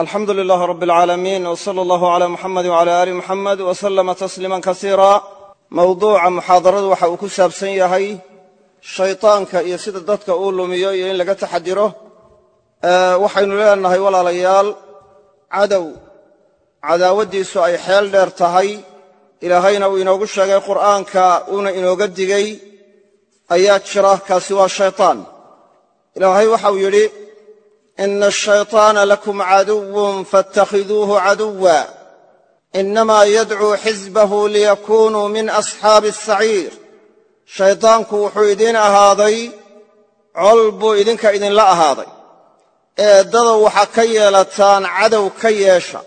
alxamdu lilaah rab alcaalamiin w sala allahu cala muxamedi wcala aali muxamed w salama tasliiman kasiira mowduuca muxaadaradu waxa uu ku saabsan yahay shaydaanka iyo sida dadka uu lumiyo iyo in laga taxadiro. Waxaynu leenahay walaalayaal cadow. Cadaawaddiisu ay xeel dheer tahay. Ilaahayna uu inoogu sheegay qur'aanka uuna inooga digay. Ayaa jira kaasi waa shaytaan. Ilaahay waxau yidhi ina ashayطaana lakum caduwun faاtakhiduuhu caduwa inamaa yadcuu xisbahu liyakunuu min asxaabi asaciir shaydaanku wuxuu idiin ahaaday col buu idinka idinla ahaaday eeddada waxaa ka yeelataan cadow ka yeesha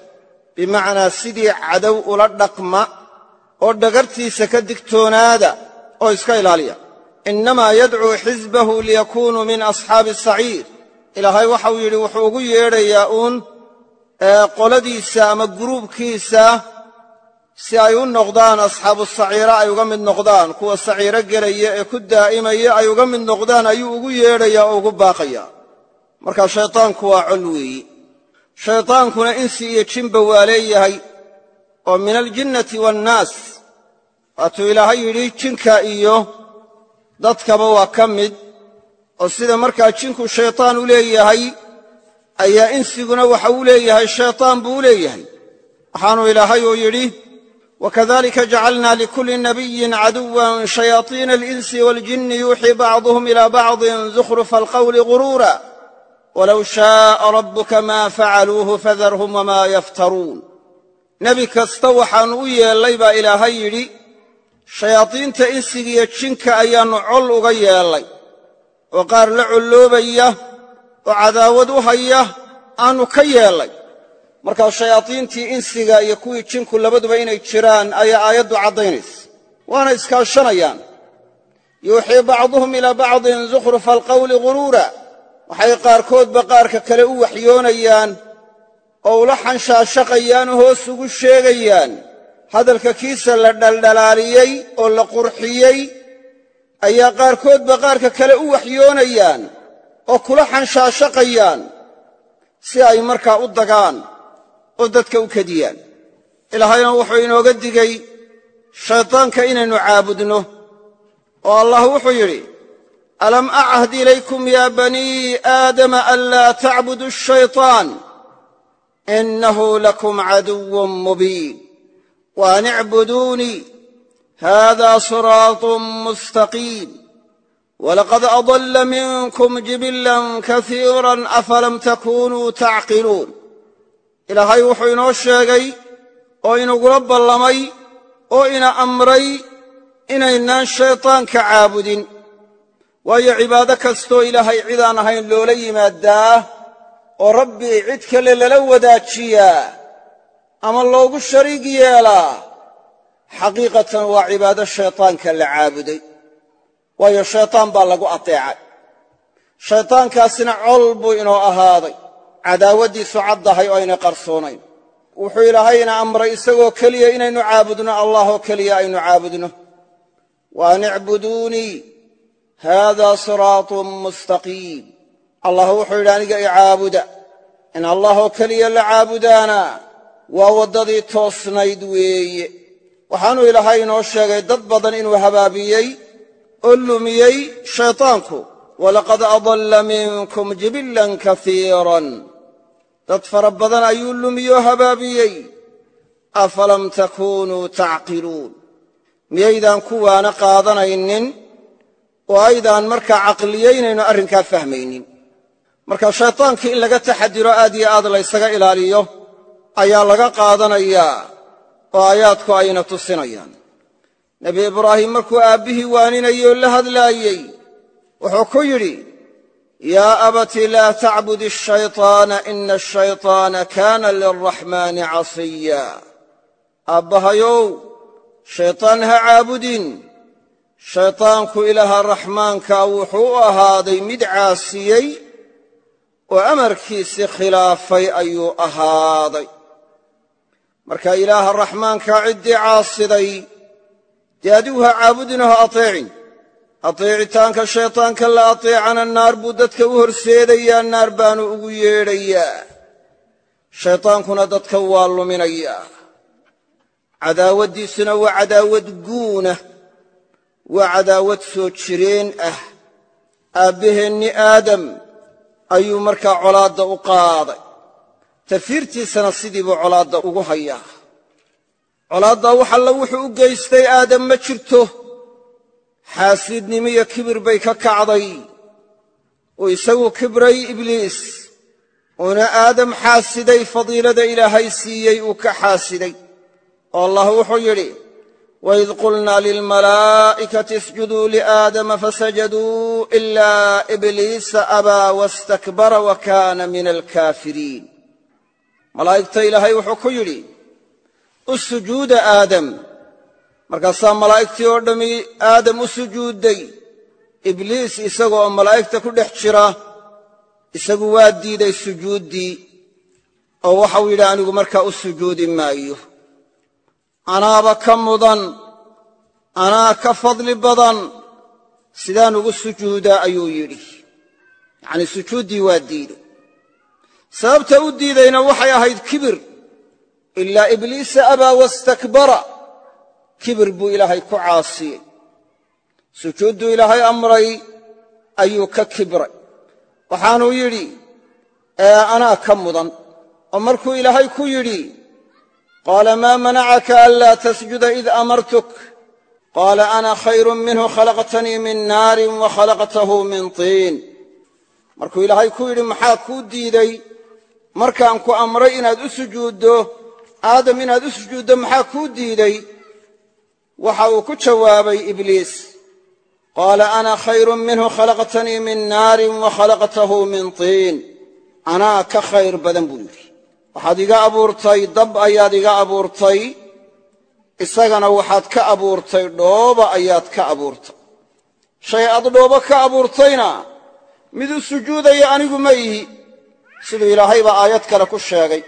bimacnaa sidii cadow ula dhaqma oo dhagartiisa ka digtoonaada oo iska ilaaliya innamaa yadcuu xisbahu liyakunuu min asxaabi asaciir ilaahay waxau yidhi wuxuu ugu yeedhayaa uun qoladiisa ama guruubkiisa si ay u noqdaan asxaabu saciira ay uga mid noqdaan. Kuwa saciiro gelaya ee ku daa'imaya ay uga mid noqdaan ayuu ugu yeedhayaa oo ugu baaqayaa marka shaydaanku waa col weeyi. Shaydaankuna insi iyo jinba waa leeyahay oo min aljinnati waannaas waatuu ilaahay yidhi jinka iyo dadkaba waa ka mid oo sida markaa jinku shaydaan u leeyahay ayaa insiguna waxa uu leeyahay shaydaan buu u leeyahay. Waxaanu ilaahay uu yidhi wakadalika jacalna likulli nabiyin caduwan shayaatiina alinsi waaljinni yuuxii bacduhum ilaa bacdin zukhrufa alqawli guruura. Walow shaaa rabbuka maa facaluuhu fadarhum wamaa yaftaruun. Nebi kasta waxaannu u yeellay baa ilaahay yidhi shayaadiinta insigiiyo jinka ayaannu col uga yeellay oo qaar la colloobaya oo cadaawad u haya aannu ka yeellay markaa shayaadiintii insiga iyo kuwii jinku labaduba inay jiraan ayaa aayaddu caddaynaysa. Waana iskaashanayaan. Yuuxii bacduhum ilaa bacdin zukhrufa alqawli guruura waxay qaarkoodba qaarka kale u waxyoonayaan oo ula xanshaashaqayaan oo hoos ugu sheegayaan. Hadalka kiisa la dhaldhalaaliyey oo la qurxiyey ayaa qaarkoodba qaarka kale u waxyoonayaan oo kula xanshaashaqayaan si ay markaa u dagaan oo dadka u kediyaan ilaahayna wuxuu inooga digay shaydaanka inaynu caabudno. Oo allah wuxuu yidhi alam achd ilaykum ya banii aadama an laa tacbudu ashayطaan inahu lakum caduwun mubiin. Waan icbuduunii hada siraatun mustaqiim walaqad adalla minkum jibilan kasiiran afalam takunuu tacqiluun ilaahay wuxuu inoo sheegay oo inagula ballamay oo ina amray inaynaan shaydaanka caabudin waayo cibaado kastoo ilaahay cid aan ahayn loola yimaadaa oo rabbi cid kale lala wadaajiyaa ama loogu shariig yeelaa xaqiiqatan waa cibaado shaydaanka la caabuday waayo shaydaan baa lagu ateecay. Shaydaankaasina col buu inoo ahaaday cadaawaddiisu caddahay oo aynay qarsoonayn wuxuu ilaahayna amray isagoo keliya inaynu caabudno allah oo keliya aynu caabudno. Waan icbuduunii haadaa siraatun mustaqiim. Allah wuxuu yidhi aniga i caabuda in allah oo keliya la caabudaana waa waddadii toosnayd weeye waxaanu ilaahay inoo sheegay dad badan inuu habaabiyey oo lumiyey shaydaanku walaqad adalla minkum jibilan kaiiran dad fara badan ayuu lumiyoo habaabiyey. Afalam takuunuu tacqiluun. Miyaydaan kuwaana qaadanaynin oo aydaan markaa caqliyaynayno arrinkaa fahmaynin. Marka shaytaankii in laga taxadiro aad yo aad laysaga ilaaliyo ayaa laga qaadanayaa oo aayaadku ayna tusinayaan. Nebi ibraahim markuu aabbihii waaninayey oo la hadlaayey wuxuu ku yidhi yaa abati laa tacbud ashayطaana ina ashayطaana kaana lilraxmaani casiya. Aabbahayow shaytaan ha caabudin. Shaydaanku ilaaha raxmaankaa wuxuu ahaaday mid caasiyey oo amarkiisii khilaafay ayuu ahaaday marka ilaaha raxmaankaa ciddii caasiday dee adigu ha caabudinoo ha ateecin ateecitaanka shaydaanka la ateecana naar buu dadka u horseedayaa naar baanu ugu yeedhayaa. Shaydaankuna dadka waa luminayaa cadaawaddiisuna waa cadaawad guuna waa cadaawad soo jireen ah. Aabbaheenni aadam ayuu markaa colaadda u qaaday tafiirtiisana sidiibuu colaadda ugu hayaa. Colaaddaa wax alla wuxuu u geystay aadam ma jirto. Xaasiidnimiyo kibir bay ka kacday. Uu isagu kibray ibliis. Uuna aadam xaasiday fadiilada ilaahay siiyey uu ka xaasiday. Oo allah wuxuu yidhi waid qulnaa lilmalaa'ikati isjuduu liaadama fasajaduu ilaa ibliisa abaa wastakbara wa kaana min alkaafiriin malaa'igta ilaahay wuxuu ku yidhi u sujuuda aadam. Markaasaa malaa'igtii oo dhammi aadam u sujuudday ibliis isaga oo malaa'igta ku dhex jira isagu waa diiday sujuuddii oo waxau yidhi anigu markaa u sujuudi maayo. Anaaba ka mudan anaa ka fadli badan sidaan ugu sujuudaa ayuu yidhi. Yacnii sujuuddii waa diiday sababta u diidayna waxay ahayd kibir. Ilaa ibliisa abaa wastakbara. Kibir buu ilaahay ku caasiyey. Sujuudduu ilaahay amray ayuu ka kibray. Waxaanuu yidhi anaa ka mudan. Oo markuu ilaahay ku yidhi qaala maa manacaka anlaa tasjuda id amartuk? Qaala ana khayrun minhu khalaqtanii min naarin wa khalaqtahu min tiin. Markuu ilaahay ku yidhi maxaa kuu diiday markaan ku amray inaad u sujuuddo aadam inaad u sujuuddo maxaa kuu diiday? Waxa uu ku jawaabay ibliis. Qaala ana khayrun minhu khalaqtanii min naarin wa khalaqtahu min tiin. Anaa ka khayr badan buu yidhi. Waxaad iga abuurtay dab ayaad iga abuurtay. Isagana waxaad ka abuurtay dhooba ayaad ka abuurtay. Shay aad dhoobo ka abuurtayna? Mid u sujuudaya anigu ma ihi siduu ilaahayba aayad kale ku sheegay.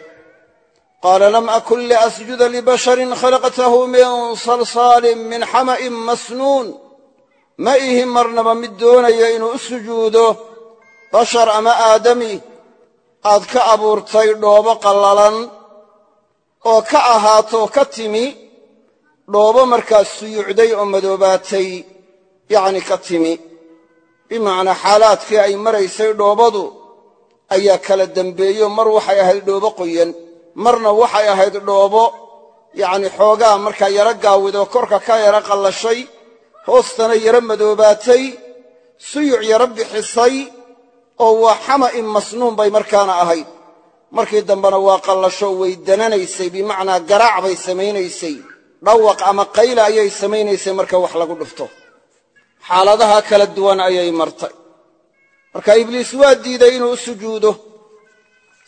Qaala lam akun liasjuda libasharin khalaqtahu min salsaalin min xama'in masnuun. Ma ihi marnaba mid doonaya inuu u sujuudo bashar ama aadami aad ka abuurtay dhoobo qallalan oo ka ahaatoo ka timi dhoobo markaas suyucday oo madoobaatay yacni ka timi. Bimacnaa xaalaadkii ay maraysay dhoobadu ayaa kala dembeeyo mar waxay ahayd dhoobo qoyan marna waxay ahayd dhoobo yacni xoogaa markaa yaro gaawidoo korka ka yaro qallashay hoostana yaro madoobaatay suyuc yaro bixisay oo waa xama'in masnuun bay markaana ahayd. Markii dambena waa qallasho way dananaysay bimacnaa garaac bay samaynaysay dhawaq ama qayla ayay samaynaysay marka wax lagu dhufto. Xaaladaha kala duwan ayay martay marka ibliis waa diiday inuu u sujuudo.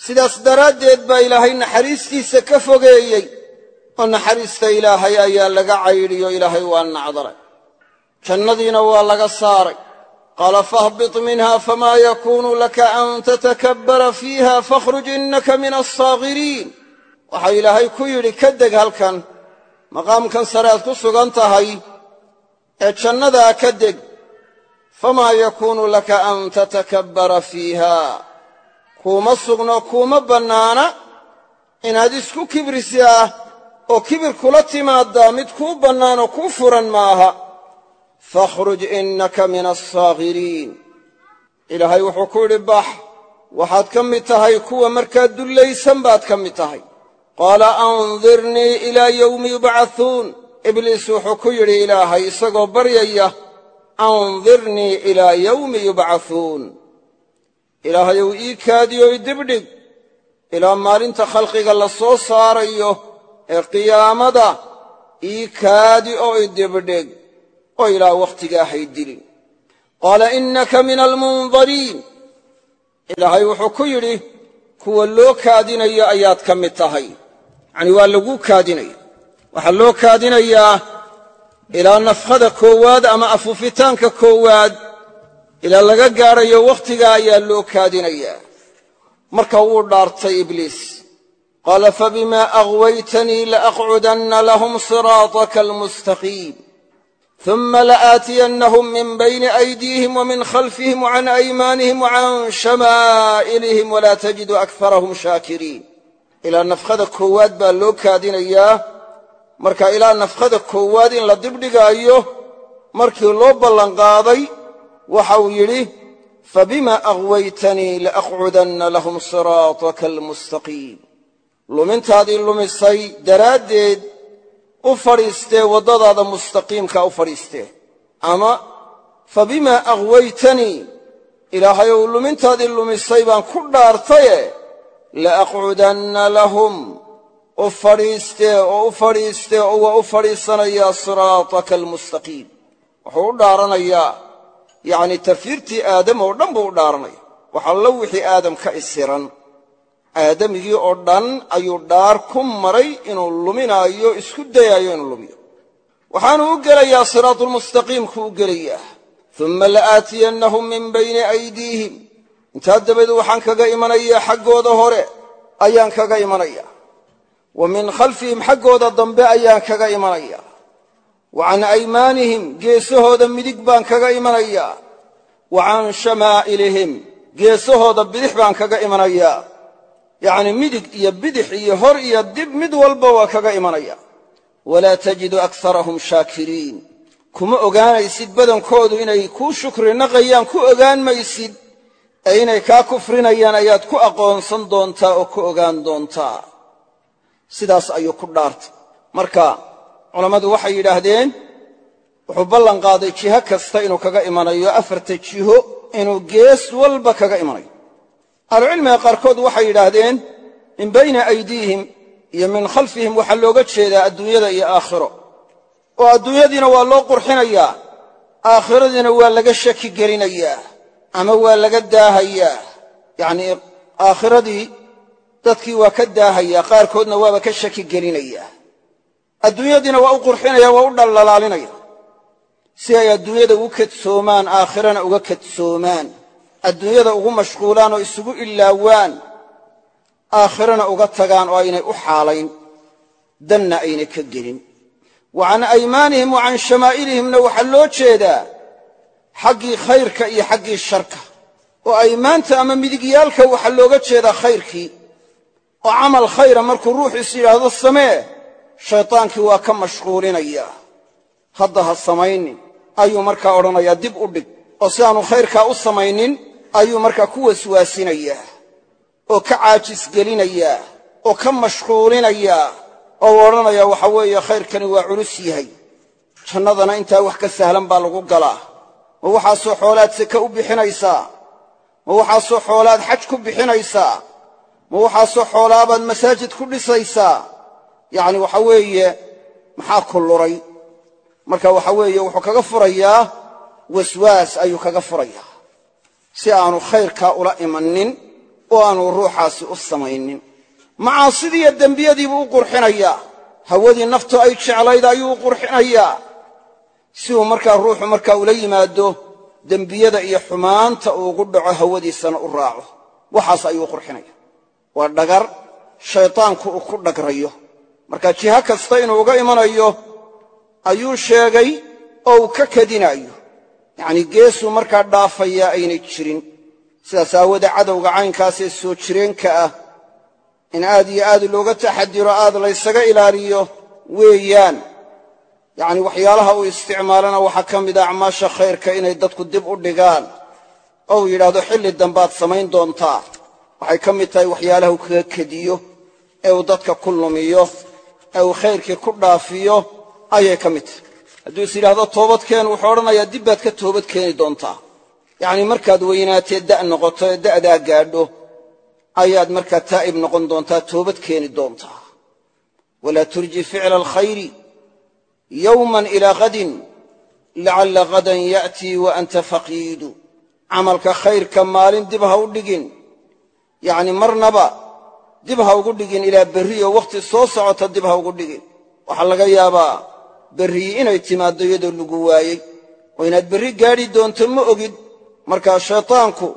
Sidaas daraaddeed baa ilaahay naxariistiisa ka fogeeyey. Oo naxariista ilaahay ayaa laga caydhiyo ilaahay waa nacdalay. Jannadiina waa laga saaray. Qaala fahbit minha famaa yakuunu laka an tatakabbara fiiha fakhruj innaka min alsaaghiriin waxaa ilaahay ku yidhi ka deg halkan. Maqaamkan sare aad ku sugan tahay. Ee jannadaa ka deg famaa yakuunu laka an tatakabbara fiiha kuuma sugno kuuma bannaana inaad isku kibrisaa oo kibir kula timaaddaa mid kuu bannaanoo kuu furan maaha fakhruj innaka min alsaaghiriin ilaahay wuxuu ku yidhi bax waxaad ka mid tahay kuwa markaa dullaysan baad ka mid tahay qaala andirnii ilaa yowmi yubcathuun ibliis wuxuu ku yidhi ilaahay isagoo baryaya andirnii ilaa yowmi yubcathuun ilaahayow ii kaadiyo i dibdhig ilaa maalinta khalqiga la soo saarayo ee qiyaamada ii kaadi oo i dibdhig oo ilaa wakhtigaa hay dilin qaala innaka min almundariin ilaahay wuxuu ku yidhi kuwa loo kaadinayo ayaad ka mid tahay yacnii waa laguu kaadinaya waxaa loo kaadinayaa ilaa nafkhada koowaad ama afuufitaanka koowaad ilaa laga gaadhayo wakhtigaa ayaa loo kaadinayaa. Marka wuu dhaartay ibliis. Qaala fabimaa aghwaytanii laaqcudanna lahum siraataka almustaqiim. Uma laaatiyannahum min bayni aydiihim wamin khalfihim wacan aymaanihim wacan shamaa'ilihim walaa tajidu akarahum shaakiriin. Ilaa nafkhada koowaad baa loo kaadinayaa marka ilaa nafkhada koowaad in la dibdhigaayo markii loo ballanqaaday waxa uu yidhi fabima aghwaytanii laaqcudanna lahum siraataka almustaqiim lumintaadii lumisay daraaddeed u fadhiistee waddadaada mustaqiimka u fadhiistee. Ama fabima aghwaytanii ilaahayow lumintaadii lumisay baan ku dhaartaye laaqcudanna lahum u fadhiistee oo u fadhiistee oo waa u fadhiisanayaa siraataka almustaqiim. Wuxuu u dhaaranayaa yacnii tafiirtii aadam oo dhan buu u dhaaranaya. Waxallo wixii aadam ka isiran. Aadamigii oo dhan ayuu dhaar ku maray inuu luminaayo isku dayaayo inuu lumiyo. Waxaanu u gelayaa siraatulmustaqiimkuu u gelayaa. Uma la'aatiyannahum min bayni aydiihim. Intaa dabadeed waxaan kaga imanayaa xaggooda hore ayaan kaga imanaya wa min khalfihim xaggooda dambe ayaan kaga imanaya. Wa can aymaanihim geesahooda midig baan kaga imanayaa wa can shamaa'ilihim geesahooda bidix baan kaga imanayaa yacnii midig iyo bidix iyo hor iyo dib mid walba waa kaga imanaya. Walaa tajidu akarahum shaakiriin. Kuma ogaanaysid badankoodu inay kuu shukri naqayaan ku ogaan maysid. Ee inay kaa kufrinayaan ayaad ku aqoonsan doontaa oo ku ogaan doontaa sidaas ayuu ku dhaartay. Marka culammadu waxay yidhaahdeen wuxuu ballan qaaday jiho kasta inuu kaga imanayo afarta jiho inuu gees walba kaga imanayo. Ahlucilmiga qaarkood waxay yidhaahdeen min bayna aydiihim iyo min khalfihim waxaa looga jeedaa adduunyada iyo aakhiro. Oo adduunyadiina waa loo qurxinayaa aakhiradiina waa laga shaki gelinayaa ama waa laga daahayaa. Yacnii aakhiradii dadkii waa ka daahayaa qaarkoodna waaba ka shaki gelinayaa adduunyadiina waa u qurxinaya waa u dhallalaalinaya si ay adduunyada ugu kadsoomaan aakhirana uga kadsoomaan. Adduunyada ugu mashquulaan oo isugu ilaawaan aakhirana uga tagaan oo aynay u xaalayn. Danna aynay ka gelin. Wa can aymaanihim wa can shamaa'ilihimna waxaa loo jeedaa xaggii khayrka iyo xaggii sharka. Oo aymaanta ama midigyaalka waxaa looga jeedaa khayrkii oo camal khayra markuu ruuxiis yidhaahdo samee. Shaytaankii waa ka mashquulinayaa hadda ha samaynin. Ayuu markaa odhanayaa dib u dhig. Oo si aanu khayrkaa u samaynin ayuu markaa ku waswaasinayaa. Oo ka caajisgelinayaa oo ka mashquulinayaa. Oo u odhanayaa waxa weeye khayrkani waa culus yahay. Jannadana intaa wax ka sahlan baa lagu galaa. Ma waxaasoo xoolaad seke u bixinaysaa? Ma waxaasoo xoolaad xaj ku bixinaysaa ma waxaasoo xoolaabaad masaajid ku dhisaysaa yacni waxa weeye maxaa kulluray marka waxa weeye wuxuu kaga furayaa waswaas ayuu kaga furayaa. Si aanu khayrkaa ula imannin oo aanu ruuxaasi u samaynin. Macaasidiiyo dembiyadiibuu u qurxinayaa. Hawadii naftu ay jeclayd ayuu u qurxinayaa. Si uu markaa ruuxu markaa ula yimaado dembiyada iyo xumaanta uu ugu dhaco hawadiisana u raaco. Waxaas ayuu u waa dhagar shaytaanku uu ku dhagrayo. Marka jiho kasta inuu uga imanayo ayuu sheegay oo uu ka kadinaayo. Yacnii geesuu markaa dhaafayaa aynay jirin. Sidaas aawoodee cadowga caynkaasee soo jireenka ah in aad iyo aad looga taxadiro aad laysaga ilaaliyo weeyaan. Yacni waxyaalaha uu isticmaalana waxaa ka mid a acmaasha khayrka inay dadku dib u dhigaan. Oo uu yidhaahdo xilli dambaad samayn doontaa waxay ka mid tahay waxyaalaha uu kaga kediyo ee uu dadka ku lumiyo ee uu khayrkii ku dhaafiyo ayay ka mid tahay. Hadduu is yidhaahdo toobadkeen wuxuu odhanayaa dib baad ka toobad keeni doontaa. Yacnii markaad weynaatee da' noqoto ee da'daa gaadho ayaad markaa taa'ib noqon doontaa toobad keeni doontaa. Walaa turji ficla alkhayri yowman ilaa hadin lacalla hadan ya'tii wa anta faqiidu. Camalka khayrka maalin dib ha u dhigin yacni marnaba dib ha ugu dhigin ilaa berriyo wakhti soo socota dib ha ugu dhigin. Waxaa laga yaabaa berriyi inay timaaddo iyadoo lagu waayey. Oo inaad berri gaadhi doonto ma ogid. Markaa shaytaanku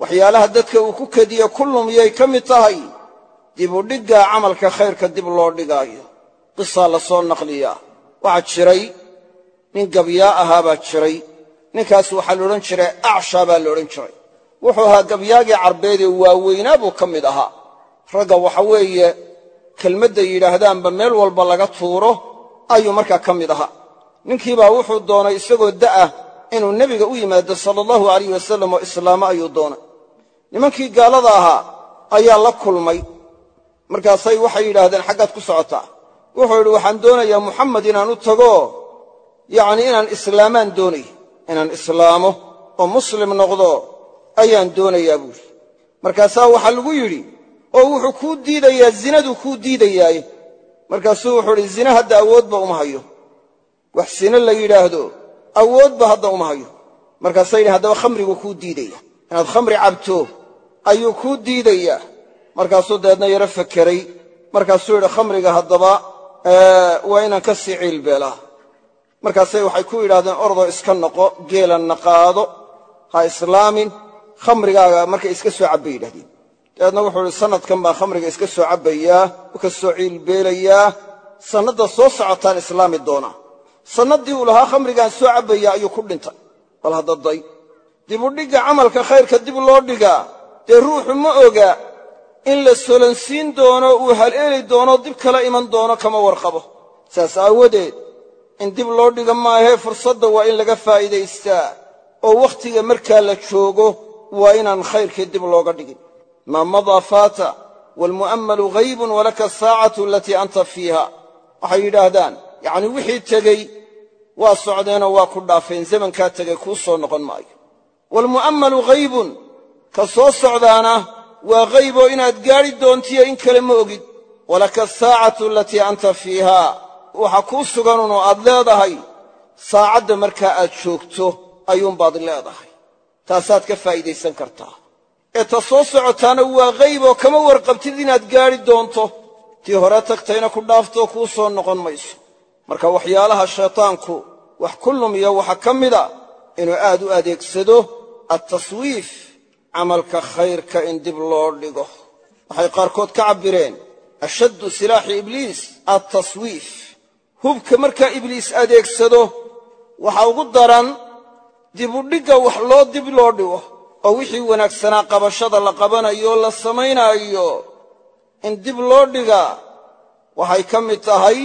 waxyaalaha dadka uu ku kediyo ku lumiyay ka mid tahay. Dib u dhiggaa camalka khayrka dib loo dhigaayo. Qisaa la soo naqliyaa waxaa jiray nin gabyaa ahaa baa jiray. Ninkaas waxaa laodhan jiray acshaa baa laodhan jiray wuxuu ahaa gabyaagii carbeedee waaweynaa buu ka mid ahaa. Ragga waxa weeye kelmadday yidhaahdaanba meel walba laga tuuro ayuu markaa ka mid ahaa. Ninkiibaa wuxuu doonay isagoo da'ah inuu nebiga u yimaado sala allahu alayh wasalam oo islaamo ayuu doonay. Nimankii gaalada ahaa ayaa la kulmay. Markaasay waxay yidhaahdeen xaggaad ku socotaa. Wuxuu yidhi waxaan doonayaa muxamed inaan u tago yacnii inaan islaamaan doonaya inaan islaamo oo muslim noqdo ayaan doonayaa buuhi markaasaa waxaa lagu yidhi oo wuxuu kuu diidayaa zinaduu kuu diidayaaye markaasuu wuxuu idhi zine hadda awoodba uma hayo. Wax sine la yidhaahdo awoodba hadda uma hayo. Markaasay yidhi haddaba khamriguu kuu diidaya inaad khamri cabto ayuu kuu diidayaa. Markaasuu dabeedna yaro fakeray markaasuu yidhi khamriga haddaba waa inaan ka sii ciilbeelaa markaasay waxay ku yidhahdeen ordoo iska noqo geelanna qaado ha islaamin khamrigaaga markay iska soo cabbay yidhahdeen. Dabeedna wuxuu idhi sannadkan baan khamriga iska soo cabbayaa u ka soo ciilbeelayaa sannadda soo socotaan islaami doonaa sannaddii uu lahaa khamrigaan soo cabbayaa ayuu ku dhintay bal haddaday dibudhigga camalka khayrka dib loo dhigaa dee ruuxu ma oga in la solansiin doono uu haleeli doono dib kala iman doono kama warqabo. Saas aawadeed in dib loo dhiga maahee fursadda waa in laga faa'iidaystaa oo wakhtiga markaa la joogo waa inaan khayrkii dib looga dhigin. Maa madaa faata waalmu'ammalu ghaybun walaka asaacatu alatii anta fiiha. Waxay yidhaahdaan yacnii wixii tegey waa socdeenoo waa ku dhaafeen zamankaa tegey kuu soo noqon maayo. Waalmu'ammalu ghaybun ka soo socdaana waa hayboo inaad gaadhi doontiyo in kale ma ogid. Walaka asaacatu alatii anta fiiha. Waxa kuu suganunoo aad leedahay saacadda markaa aad joogto ayuunbaad leedahay taasaad ka faa'iidaysan kartaa. Ee ta soo socotaana waa hayboo kama warqabtid inaad gaadhi doonto. Tii hore tagtayna ku dhaaftoo kuu soo noqon mayso. Marka waxyaalaha shaytaanku wax ku lumiya waxaa ka mida inuu aad u adeegsado altaswiif camalka khayrka in dib loo dhigo. Waxay qaarkood ka cabbireen ashaddu silaaxi ibliis altaswiif hubka markaa ibliis adeegsado waxa ugu daran dibudhigga wax loo dib loo dhigo oo wixii wanaagsanaa qabashada la qabanayo la samaynaayo in dib loo dhigaa waxay ka mid tahay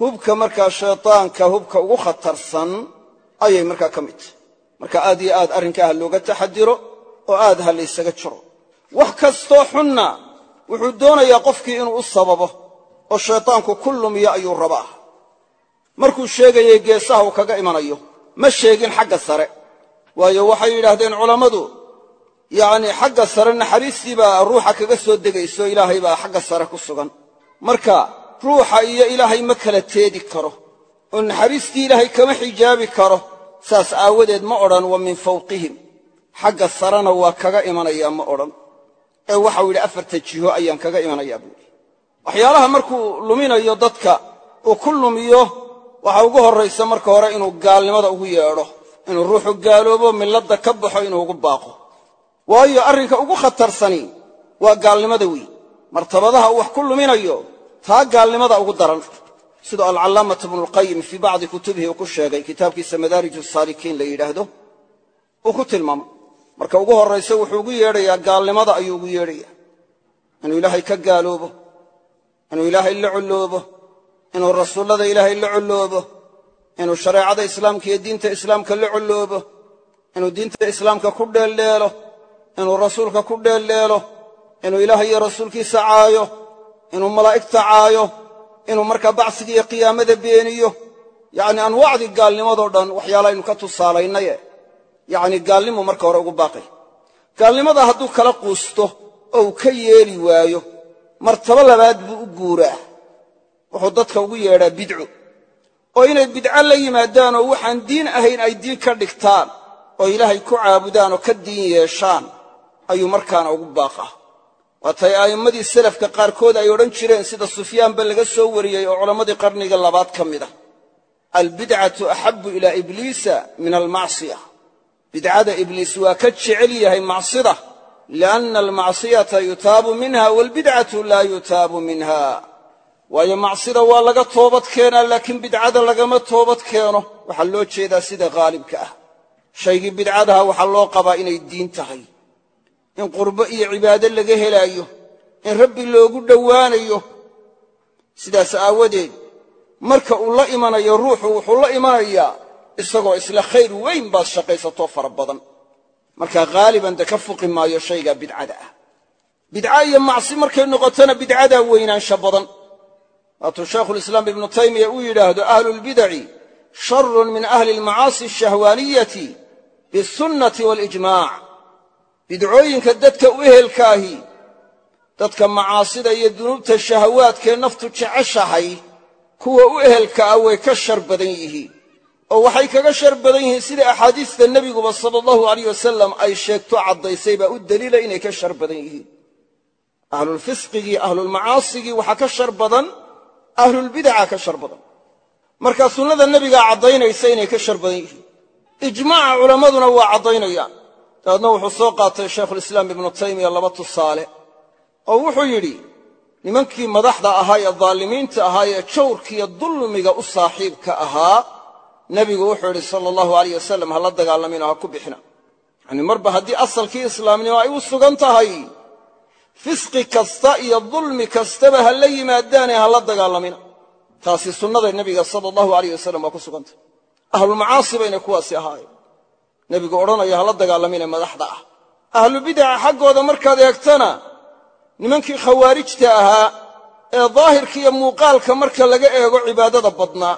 hubka markaa shaytaanka hubka ugu khatarsan ayay markaa ka mid tahay. Marka aad iyo aad arrinkaa ha looga taxadiro oo aad ha laysaga jiro. Wax kastoo xunna wuxuu doonayaa qofkii inuu u sababo oo shaytaanku ku lumiyo ayuu rabaa. Markuu sheegayay geesaha uu kaga imanayo ma sheegin xagga sare. Waayo waxay yidhaahdeen culammadu yacnii xagga sare naxariistii baa ruuxa kaga soo degayso ilaahay baa xagga sare ku sugan. Marka ruuxa iyo ilaahay ma kala teedi karo oo naxariistii ilaahay kama xijaabi karo saas aawadeed ma odhan wa min fawqihim. Xagga sarena waa kaga imanayaa ma odhan. Ee waxau yidhi afarta jiho ayaan kaga imanayaa buuhi waxyaalaha markuu luminayo dadka uu ku lumiyo waxa ugu horraysa marka hore inuu gaalnimada ugu yeedho inuu ruuxu gaaloobo milladda ka baxo inuu ugu baaqo. Waayo arrinka ugu khatarsani waa gaalnimada weyn. Martabadaha uu wax ku luminayo taa gaalnimada ugu daran. Siduu alcallaamata ibnulqayim fii bacdi kutubihi uu ku sheegay kitaabkiisa madaarij saalikiin la yidhaahdo uu ku tilmaamay marka ugu horraysa wuxuu ugu yeedhayaa gaalnimada ayuu ugu yeedhayaa. Inuu ilaahay ka gaaloobo inuu ilaahay la colloobo inuu rasuullada ilaahay la colloobo inuu shareecada islaamka iyo diinta islaamka la colloobo inuu diinta islaamka ku dheeldheelo inuu rasuulka ku dheeldheelo inuu ilaahay iyo rasuulkiisa caayo inuu malaa'igta caayo inuu markaa bacsiga iyo qiyaamada beeniyo. Yacni anwaacdii gaalnimadoo dhan waxyaalahaynu ka tusaalaynaye yacni gaalnimu marka hore ugu baaqay gaalnimada hadduu kala quusto oo uu ka yeeli waayo martabo labaad buu u guuraa wuxuu dadka ugu yeedhaa bidco oo inay bidco la yimaadaan oo waxaan diin ahayn ay diin ka dhigtaan oo ilaahay ku caabudaan oo ka diin yeeshaan ayuu markaana ugu baaqaa waatay a'immadii selafka qaarkood ay odhan jireen sida sufyaanba laga soo wariyey oo culammadii qarniga labaad ka mid ah. Albidcatu axabbu ilaa ibliisa min almacsiya. Bidcada ibliis waa ka jecel yahay macsida lianna almacsiyata yutaabu minha waalbidcatu laa yutaabu minha waayo macsida waa laga toobad keenaa laakiin bidcada lagama toobad keeno. Waxaa loo jeedaa sida haalibka ah. Shaygii bidcadaha waxaa loo qabaa inay diin tahay. In qurbo iyo cibaado laga helaayo. In rabbi loogu dhowaanayo. Sidaas aawadeed marka uu la imanayo ruuxu wuxuu la imanayaa isagoo isla khayr weyn baad shaqaysatoo fara badan. Markaa haaliban de ka fuqi maayo shaygaa bidcada ah. Bidca iyo macsi markay noqotona bidcadaa weynaansha badan waatuu shaykhulislaam ibnu taymiya uu yidhaahdo ahlulbidaci sharun min ahli almacaasi ashahwaaniyati bisunnati waalijmaac bidcooyinka dadka u ehelkaahi dadka macaasida iyo dunuubta shahawaadkee naftu jeceshahay kuwa u ehelka ah way ka shar badan yihiin. Oo waxay kaga shar badan yihiin sida axaadiista nebiguba sala allahu alayh wasalam ay sheegto caddaysay baa u daliila inay ka shar badan yihiin. Ahlulfisqigii ahlulmacaasigii badan ahlulbidaca ka shar badan. Marka sunnada nebigaa caddaynaysa inay ka shar badan yihiin. Ijmaaca culammaduna waa caddaynayaan. Dabeedna wuxuu soo qaatay shaykhulislaam ibnu taymiya laba tusaale oo wuxuu yidhi nimankii madaxda ahaa ee daalimiinta ahaa ee jawrkiiyo dulmiga u saaxiibka ahaa nebigu wuxuu yidhi sala allahu alayh wasalam ha la dagaalamina ha ku bixina. Yacnii marba haddii asalkii islaamnimo ay u sugan tahay fisqi kasta iyo dulmi kastaba ha la yimaadaane ha la dagaalamina taasi sunnada nebiga sala allahu alayh wasalam waa ku sugantah ahlulmacaasi bayna kuwaasi ahaayeen. Nebigu odhanaya ha la dagaalamine madaxda ah. Ahlubidaca xaggooda markaad eegtana nimankii khawaarijta ahaa ee daahirka iyo muuqaalka marka laga eego cibaadada badnaa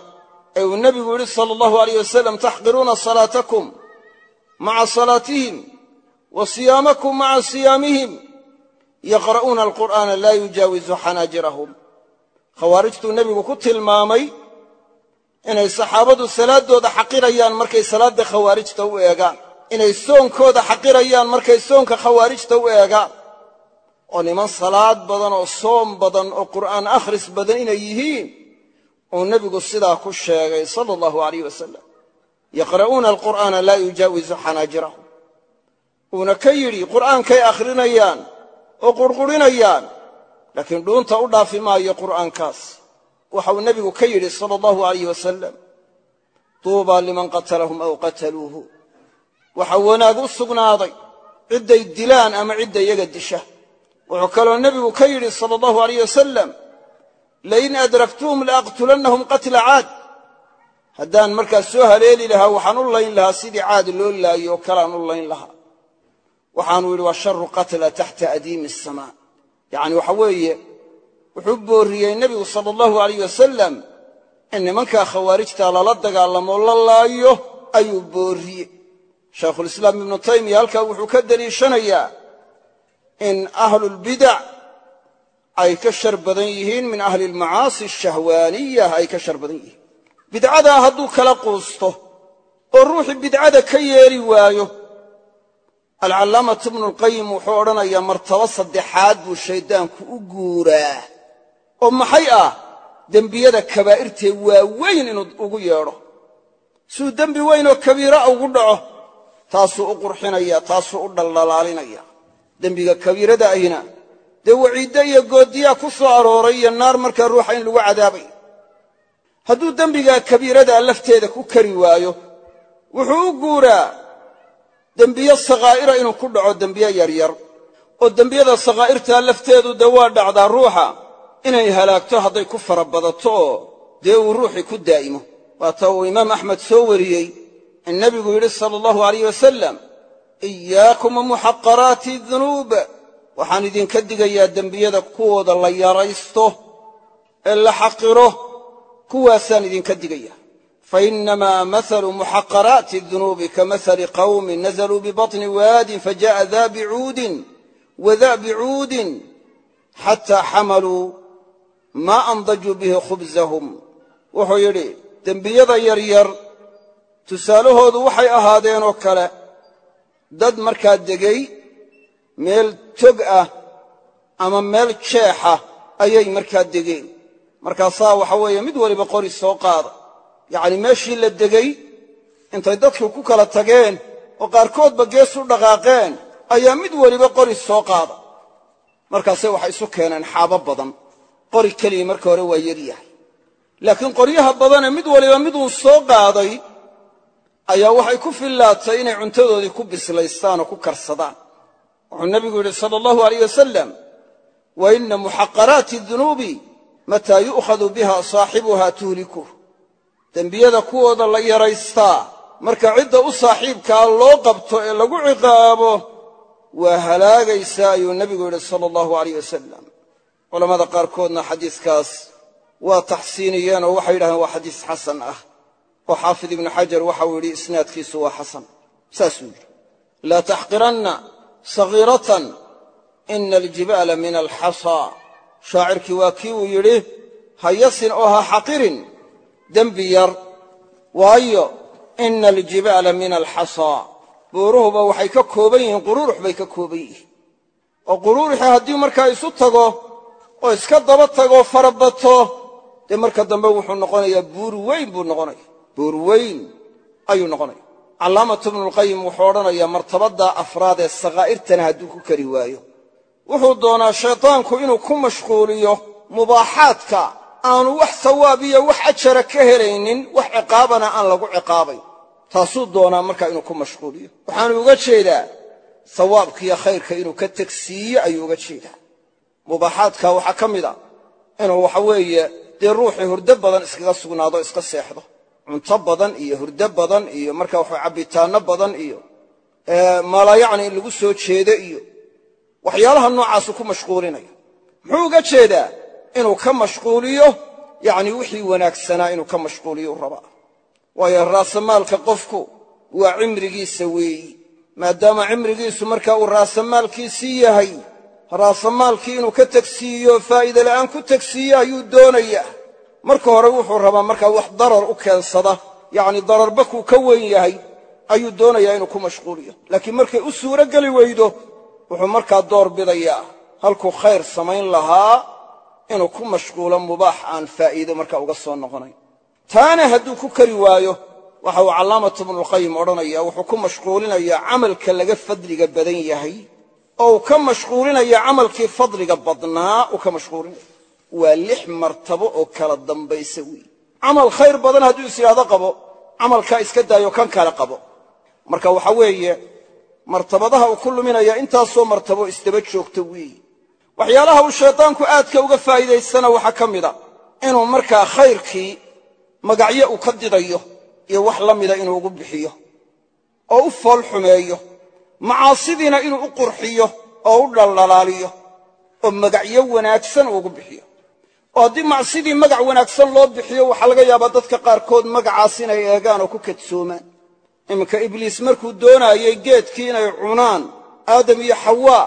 ee uu nebigu yidhi sala allahu alayh wasalam taxqiruuna salaatakum maca salaatihim wa siyaamakum maca siyaamihim yaqra'uuna alqur'aana laa yujaawizu xanaajirahum. Khawaarijtuu nebigu ku tilmaamay inay saxaabadu salaaddooda xaqirayaan markay salaadda khawaarijta u eegaan. Inay soonkooda xaqirayaan markay soonka khawaarijta u eegaan. Oo niman salaad badan oo soom badan oo qur'aan akhris badan inay yihiin uu nebigu sidaa ku sheegay sala allahu alayh wasalam yaqra'uuna alqur'aana laa yujaawizu xanaajirahum. Uuna ka yidhi qur'aankay akhrinayaan oo qurqurinayaan. Laakiin dhuunta u dhaafi maayo qur'aankaas. Waxa uu nebigu ka yidhi sala allahu alayh wasalam tuubaa liman qatalahum aw qataluuhu. Waxaa wanaag u sugnaaday cidday dilaan ama cidda iyaga disha. Wuxuu kaloo nebigu ka yidhi sala allahu alayh wasalam lain adraktuhum laaqtulannahum qatla caad. Haddaan markaas soo haleeli lahaa waxaan u layn lahaa sidii caad loo laayo oo kaleaan u layn lahaa waxaanuu yidhi waa sharu qatla taxta adiimi asamaa yacni waxa weeye wuxuu boorriyey nebigu sala allahu alayh wasalam in nimankaa khawaarijta lala dagaalamo la laayo ayuu boorriye shaykhulislaam ibnu taymiya halkaa wuxuu ka deliishanayaa in ahlulbidac ay ka shar badan yihiin min ahli almacaasi ashahwaaniya ay ka shar badan yihiin. Bidcadaa hadduu kala quusto oo ruuxii bidcada ka yeeli waayo alcallaamatu ibnulqayim wuxuu odhanayaa martabo saddexaad buu shayddaanku u guuraa. Oo maxay ah? Dembiyada kabaa'irtee waaweyn inuu ugu yeedho. Suu dembi weynoo kabiira ugu dhaco taasuu u qurxinaya taasuu u dhaldhalaalinaya dembiga kabiirada ahina dee waciiddo iyo goodiyaa ku soo arooray iyo naar markaa ruuxa in lagu cadaabay. Hadduu dembigaa kabiiradaa lafteeda ku kari waayo wuxuu u guuraa dembiyo sakhaa'ira inuu ku dhaco dembiyo yaryar oo dembiyada sakhaa'irtaa lafteedu dee waa dhacdaa ruuxa inay halaagto hadday ku fara badato oo dee uu ruuxii ku daa'imo. Waata uu imaam axmed soo wariyey in nebigu yidhi sala allahu alayh wasalam iyaakum muxaqaraati dunuub. Waxaan idinka digayaa dembiyada kuwooda la yaraysto ee la xaqiro kuwaasaan idinka digaya fainamaa mahalu muxaqaraati dunuubi kamahali qawmin nazaluu bibaطni waadin fajaءa daa bicuudin wada bicuudin xataa xamaluu maa andajuu bihi khubzahum wuxuu yidhi dembiyada yaryar tusaalahoodu waxay ahaadeenoo kale dad markaa degay meel tog ah ama meel jeexa ayay markaa degeen markaasaa waxa weeye mid waliba qori soo qaada yacnii meeshii la degay intay dadku ku kala tageen oo qaarkoodba gees u dhaqaaqeen ayaa mid weliba qori soo qaada. Markaase waxay isu keeneen xaabo badan. Qori keliya marka hore waa yaryahay laakiin qoryaha badane mid waliba miduu soo qaaday ayaa waxay ku fillaatay inay cuntadoodii ku bislaystaan oo ku karsadaan. Wuxuu nebigu yidhi sala allahu alayh wasalam wa ina muxaqaraati dunuubi mataa yu'khadu biha saaxibuha tuhlikuh dembiyada kuwooda la yaraystaa. Marka cidda u saaxiibkaa loo qabto ee lagu ciqaabo waa halaagaysaa ayuu nebigu yidhi sala allahu alayh wasalam culammada qaarkoodna xadiiskaas waa taxsiiniyeen oo waxay yidhahdeen waa xadiis xasan ah. Oo xaafid ibnu xajar waxau yidhi isnaadkiisu waa xasan. Saasuu yidhi. Laa taxqiranna sagiiratan ina aljibaala min alxasaa shaacirkii waa kii uu yidhi ha yasin oo ha xaqirin dembi yar. Waayo ina aljibaala min alxasaa buuruhuba waxay ka kooban yihiin quruurux bay ka kooban yihiin. Oo quruuruxii haddii markaa isu tago oo iska daba tagoo farabato dee marka dambe wuxuu noqonayaa buur weyn buu noqonaya. Buur weyn ayuu noqonaya. Callaamatu ibnulqayim wuxuu odhanayaa martabadda afraad ee sakaa'irtana hadduu ku kari waayo. Wuxuu doonaa shaydaanku inuu ku mashquuliyo mubaaxaadka aanu wax sawaab iyo wax ajara ka helaynin wax ciqaabana aan lagu ciqaabayn taasuu doonaa markaa inuu ku mashquuliyo. Waxaanu uga jeedaa sawaabkiiyo khayrka inuu ka tegsiiyo ayuu uga jeedaa. Mubaaxaadka waxaa ka mid a inuu waxa weeye dee ruuxii hurdo badan iskaga sugnaado iska seexdo. Cunto badan iyo hurdo badan iyo marka waxa cabbitaanno badan iyo maalayacni in lagu soo jeedo iyo waxyaalaha noocaasu ku mashquulinayo. Muxuu uga jeedaa inuu ka mashquuliyo yacni wixii wanaagsanaa inuu ka mashquuliyo u rabaa. Waayo raasamaalka qofku waa cimrigiisa weeyi. Maadaama cimrigiisu markaa uu raasamaalkiisii yahay raasamaalkii inuu ka tegsiiyo faa'iide la'aan ku tegsiiyo ayuu doonayaa marka hore wuxuu rabaa markaa wax darar u keensada yacni dararba kuu ka weyn yahay ayuu doonayaa inuu ku mashquuliyo. Laakiin markay u suuro geli weydo wuxuu markaa door bidayaa. Halkuu khayr samayn lahaa inuu ku mashquulo mubaax aan faa'iido markaa uga soo noqonayn taana hadduu ku kari waayo waxa uu callaamatu ibnulqayim odhanaya wuxuu ku mashquulinayaa camalka laga fadliga badan yahay oo uu ka mashquulinaya camalkii fadliga badnaa uu ka mashquulinaya waa lix martabo oo kala dambaysa weeye camal khayr badan hadduu is yidhaahdo qabo camalkaa iska daayo kan kale qabo. Marka waxa weeye martabadaha uu ku luminaya intaasoo martabo isdaba joogta weeye waxyaalaha uu shaydaanku aadka uga faa'iidaystana waxaa ka mida inuu markaa khayrkii magacyo uu ka didayo iyo wax la mida inuu ugu bixiyo oo u fool xumeeyo macaasidiina inuu u qurxiyo oo u dhaldhalaaliyo oo magacyo wanaagsan uugu bixiyo. Oo haddii macsidii magac wanaagsan loo bixiyo waxaa laga yaabaa dadka qaarkood magacaas inay eegaan oo ku kadsoomaan. Iminka ibliis markuu doonaayey geedkii inay cunaan aadam iyo xawaa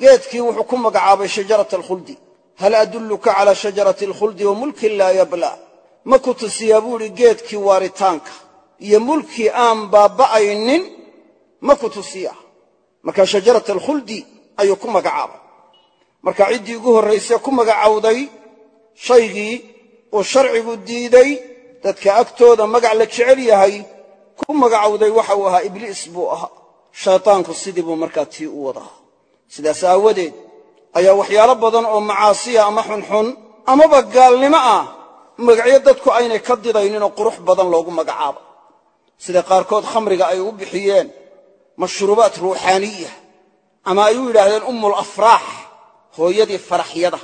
geedkii wuxuu ku magacaabay shajarata alkhuldi. Hal adulluka calaa shajarati alkhuldi wa mulkin laa yablaa ma ku tusiyaa buu geedkii waaritaanka iyo mulkii aan baabba'aynin ma ku tusiyaa. Marka shajarata alkhuldi ayuu ku magacaabay. Marka ciddii ugu horraysee ku magacowday shaygii uu sharcigu diiday dadka agtooda magac la jecel yahay ku magacowday waxa uu ahaa ibliis buu ahaa. Shaytaanku sidii buu markaa tii u wadaa sidaas aawadeed ayaa waxyaalo badan oo macaasiya ama xunxun amaba gaalnimo ah magacyo dadku aynay ka didayninoo qurux badan loogu magacaabo. Sida qaarkood khamriga ay ugu bixiyeen mashruubaat ruuxaaniya ama ay u yidhaahdeen ummul afraax hooyadii faraxyada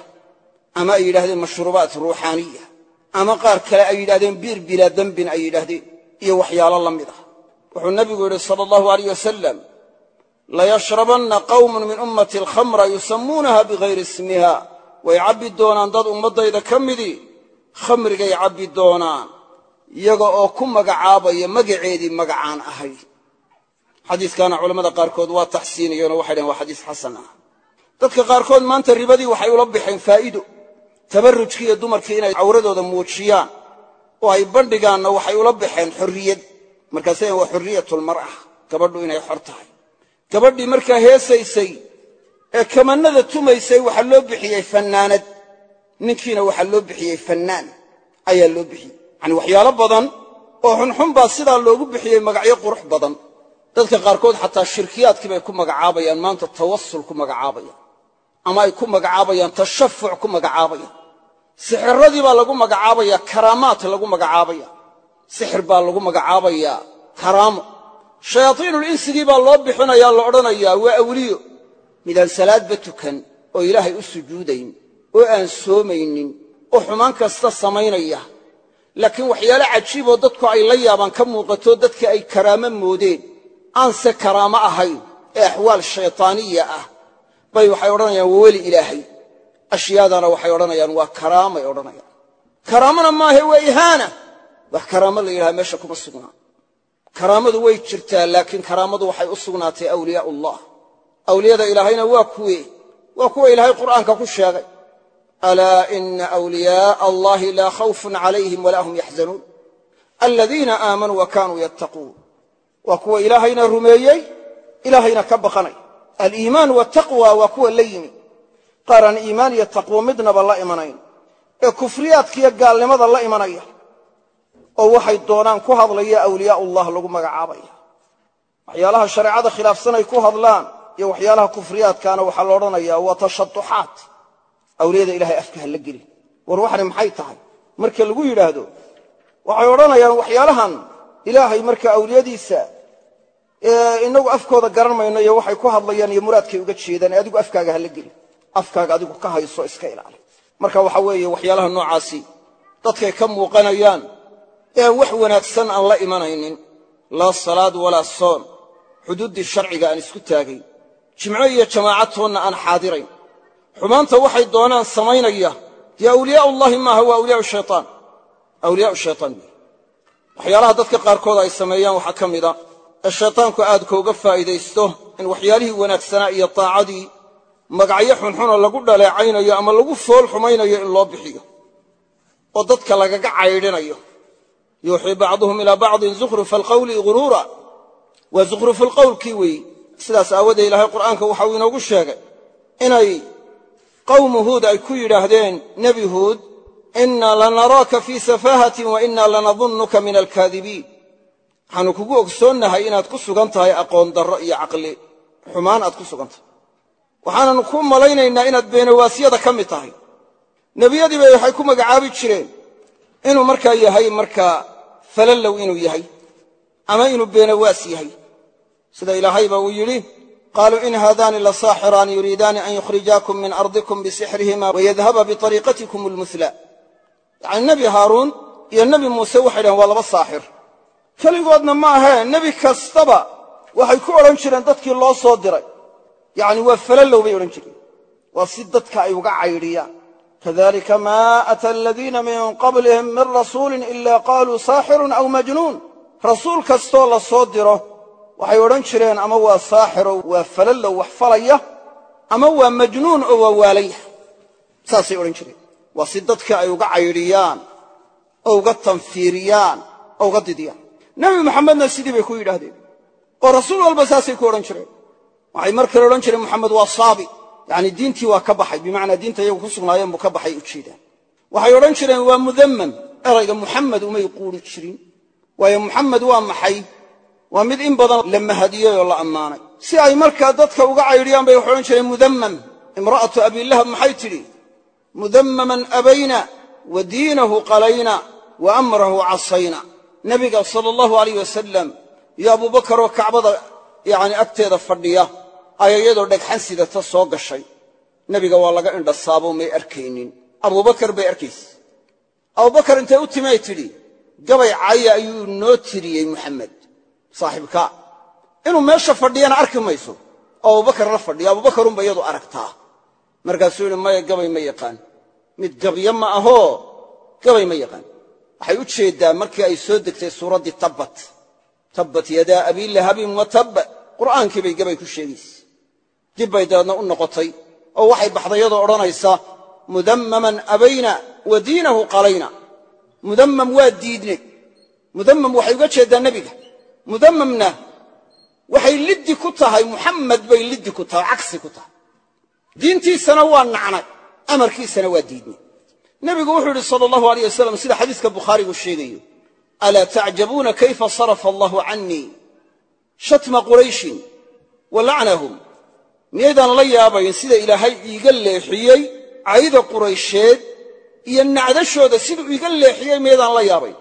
ama ay yidhahdeen mashruubaat ruuxaaniya ama qaar kale ay yidhahdeen biir bilaa dembin ay yidhaahdeen iyo waxyaalo la mid ah. Wuxuu nebigu yidhi sala allahu alayh wasalam layashrabanna qawmun min ummati alkhamra yusammuunaha bigayri ismiha. Way cabbi doonaan dad ummaddayda ka midii khamrigay cabbi doonaan. Iyaga oo ku magacaabaya magaceedii magacaan ahayd xadiiskaana culammada qaarkood waa taxsiiniyeenoo waxay dhaheen waa xadiis xasan ah. Dadka qaarkood maanta ribadii waxay ula baxeen faa'iido. Tabarrujkii iyo dumarkii inay cawradooda muujiyaan oo ay bandhigaanna waxay ula baxeen xorriyad. Markaasay waa xorriyatulmar'a gabadhu inay xor tahay gabadhii markaa heesaysay ee kamannada tumaysay waxaa loo bixiyey fannaanad. Ninkiina waxaa loo bixiyey fannaan. Ayaa loo bixiyey. Yacani waxyaalo badan oo xunxun baa sidaa loogu bixiyey magacyo qurux badan. Dadka qaarkood xataa shirkiyaadkii bay ku magacaabayaan maanta tawasul ku magacaabayaan. Ama ay ku magacaabayaan tashafuc ku magacaabayaan. Sixiradii baa lagu magacaabayaa karaamaat lagu magacaabaya sixir baa lagu magacaabayaa karaamo shayaatiinul insigii baa loo bixinayaa la odhanayaa waa awliyo. Midaan salaadba tukan oo ilaahay u sujuudayn oo aan soomaynin oo xumaan kasta samaynaya. Laakiin waxyaale cajiiboo dadku ay la yaabaan ka muuqato dadka ay karaamo moodeen aanse karaamo ahayn ee axwaal shaytaaniya ah. Bay waxay odhanayaan waa weli ilaahay. Ashyaadana waxay odhanayaan waa karaamay odhanayaan. Karaamona maahe waa ihaana. Wax karaamo la yidhaha meesha kuma sugnaa karaamadu way jirtaa laakiin karaamadu waxay u sugnaatay awliyaa ullah awliyada ilaahayna waa kuwe waa kuwa ilaahay qur'aanka ku sheegay. Alaa ina awliyaaa allahi laa khawfun calayhim walaa hum yaxzanuun aladiina aamanuu wa kaanuu yattaquun. Waa kuwa ilaahayna rumeeyey ilaahayna ka baqanay. Aliimaan wataqwa waa kuwa la yimi. Qaar aan iimaan iyo taqwo midnaba la imanayn. Ee kufriyaadkiiyo gaalnimada la imanaya oo waxay doonaan ku hadlaya awliyaa ullah lagu magacaabaya. Waxyaalaha shareecada khilaafsanay ku hadlaan iyo waxyaalaha kufriyaadkaana waxaa la odhanayaa waa tashaduxaat. Awliyada ilahay afka ha la war waxani maxay tahay? Marka lagu yidhaahdo waxay odhanayaan waxyaalahan ilaahay marka awliyadiisa inagu afkooda garan mayno iyo waxay ku hadlayaan iyo muraadkay uga jeedaan ee adigu afkaaga ha la afkaaga adigu ka hayso iska ilaali. Marka waxa weeye waxyaalaha noocaasi dadkay ka muuqanayaan ee wax wanaagsan aan la imanaynin laa salaad walaa soon xuduuddii sharciga aan isku taagayn jimco iyo jamaaca toonna aan xaadirayn. Xumaanta waxay doonaan samaynaya dee awliyaa ullahi maaha waa awliyaa shaytaan. Awliyaau shaytaan waxyaalaha dadka qaarkood ay sameeyaan waxaa ka mida ee shaytaanku aadka uga faa'iidaysto in waxyaalihii wanaagsanaa iyo taacadii magacyo xunxunoo lagu dhaleecaynayo ama lagu fool xumaynayo in loo bixiyo. Oo dadka lagaga caydhinayo yuuxii bacduhum ilaa bacdin zukhrufa alqawli guruura waa zukhrufulqawlkii weeyi sidaas aawadee ilaahay qur'aanka waxauu inoogu sheegay inay qawmu huud ay ku yidhaahdeen nebi huud innaa lanaraaka fii safaahatin wa innaa lanadunnuka min alkaadibiin. Waxaannu kugu ogsoonnahay inaad ku sugan tahay aqoon darro iyo caqli xumaan aad ku sugan tahay. Waxaananu ku malaynaynaa inaad beenawaasyada ka mid tahay. Nebiyadii bay waxay ku magacaabi jireen inuu markaa yahay markaa falallow inuu yahay ama inuu beenawaas yahay. Sida ilaahayba uu yidhi qaaluu in haadaani lasaaxiraani yuriidaani an yukhrijaakum min ardikum bisixrihima wayadhaba biariiqatikum almuhla yacni nebi haaruun iyo nebi muuse waxay dhahen waa laba saaxir. Keligoodna ma ahee nebi kastaba waxay ku odhan jireen dadkii loo soo diray. Yacni waa falallow bay odhan jireen. Waa si dadka ay uga caydhiyaan kadalika maa ata aladiina min qablihim min rasuulin ila qaaluu saaxirun aw majnuun rasuul kastoo la soo diro waxay odhan jireen ama waa saaxiro waa falallow wax falaya ama waa majnuun oo waa waalaya saasay odhan jireen waa si dadka ay uga caydhiyaan oo uga tanfiiriyaan oo uga didiyaan nebi maxamedna sidii bay ku yidhaahdeen oo rasuul walba saasay ku odhan jireen waxay mar kale odhan jireen yacni diintii waa ka baxay bimacnaa diinta iyagu ku sugnaayeen buu ka baxay ujeedaan waxay odhan jireen waa mudammam erayga muxamed umay quuri jirin. Waayo muxamed waa maxay? Waa mid in badan la mahadiyey oo la ammaanay. Si ay markaa dadka uga caydhiyaan bay waxay odhan jireen mudammam imra'atu abilahab maxay tidhi? Mudammaman abayna wa diinahu qalayna wa amrahu casayna. Nebiga sala allahu alayh wasalam iyo abuubakaroo kacbada yacni agteeda fadhiya ayaa iyadoo dhagxan sidata soo gashay. Nebiga waa laga indhasaabo may arkaynin. Abubakar bay arkayse abubakar intay u timay tidhi gabay caya ayuu noo tiriyey muxamed saaxiibka. Inuu meesha fadhiyana arki mayso. Oo abubakar la fadhiyo. Abubakarunba iyadu aragtaa. Markaasuu yidhi maya gabay ma yaqaan. Mid gabyo ma ahoo gabay ma yaqaan. Waxay u jeeddaa markii ay soo degtay suuraddii tabbat. Tabbat yadaa abii lahabin wa tabba. Qur'aankii bay gabay ku sheegayse dib bay dabeedna u noqotay oo waxay baxday iyadoo odhanaysa mudammaman abayna wa diinahu qalayna. Mudammam waa diidnay mudammam waxay uga jeeddaa nebiga. Mudammamna waxay liddi ku tahay muxamed bay liddi ku tahay cagsi ku tahay. Diintiisana waa nacnay amarkiisana waa diidnay nebigu wuxuu yidhi sala allahu alayh wasalam sida xadiiska bukhaarigu sheegayo alaa tacjabuuna kayfa sarafa allahu cannii? Shatma qurayshin wa lacnahum miyaydaan la yaabayn sida ilaahay iiga leexiyey cayda quraysheed iyo nacdashooda siduu iiga leexiyey miyaydaan la yaabayn.